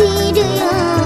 See you.